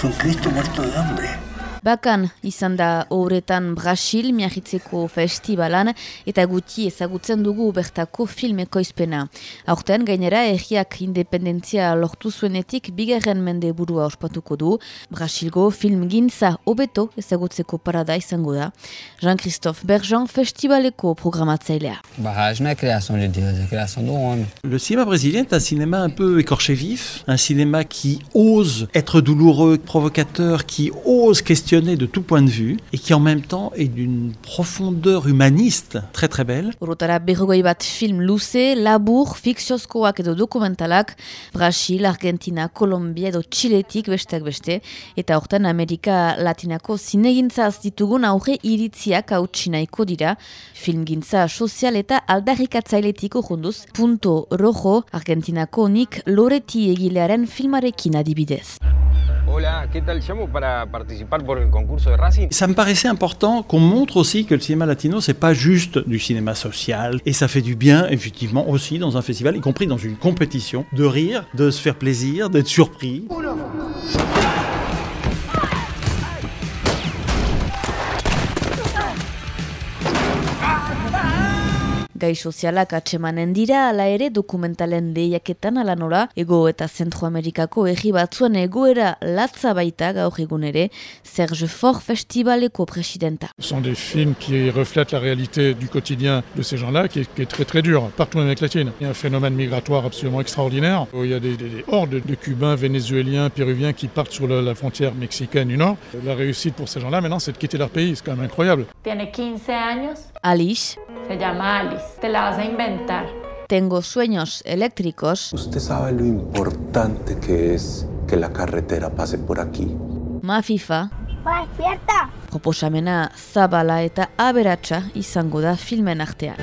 Jesucristo muerto de hambre. Bakan izan da horretan Brasil miagitzeko festivalan eta guti ezagutzen dugu bertako filmekoizpena. Aurten gainera egiak independentzia lortu zuenetik bigarren mende burua ospatuko du. Brasilgo film gintza obeto ezagutzeko parada izango da. Jean-Christophe Bergeon festivaleko programatzailea. Bah, je n'ai création de Dieu, la création de. Le cinéma brésilien est un cinéma un peu écorché vif, un cinéma qui ose être douloureux, provocateur, qui ose questionner de tout point de vue et qui en même temps est d'une profondeur humaniste très très belle. Orotara berrogoi bat film luze, labur, fikziozkoak edo dokumentalak, Brasil, Argentina, Kolombia edo Txiletik besteak beste, eta hortan Amerika Latinako zinegintza ditugun aurre iritziak hautsi nahiko dira, filmgintza sozial eta aldarrikatzailetiko junduz, punto rojo, Argentinako nik loreti egilearen filmarekin adibidez. Hola, ¿qué tal? Llamo para participar por el concurso de Racing. Ça me paraissait important qu'on montre aussi que le cinéma latino, c'est pas juste du cinéma social. Et ça fait du bien, effectivement, aussi dans un festival, y compris dans une compétition, de rire, de se faire plaisir, d'être surpris. Gai sozialak atsemanen dira, ala ere dokumentalen lehiaketan ala nola, ego eta Zentroamerikako egi batzuen egoera latza baita gaur egun ere, Serge Fort Festivaleko presidenta. Ce sont des films qui reflètent la réalité du quotidien de ces gens-là, qui, est- qui est très très dur, partout en Amérique latine. Il y a un phénomène migratoire absolument extraordinaire, où il y a des, des- des hordes de Cubains, Vénézuéliens, Péruviens qui partent sur la, la frontière mexicaine du Nord. La réussite pour ces gens-là, maintenant, c'est de quitter leur pays, c'est quand même incroyable. Tiene 15 años, Alice, se llama Alice. Te la vas a inventar. tengo sueños eléctricos, Usted sabe lo importante que es que la carretera pase por aquí. Mafifa, ¡Despierta! proposamena zabala eta aberatsa izango da filmen artean.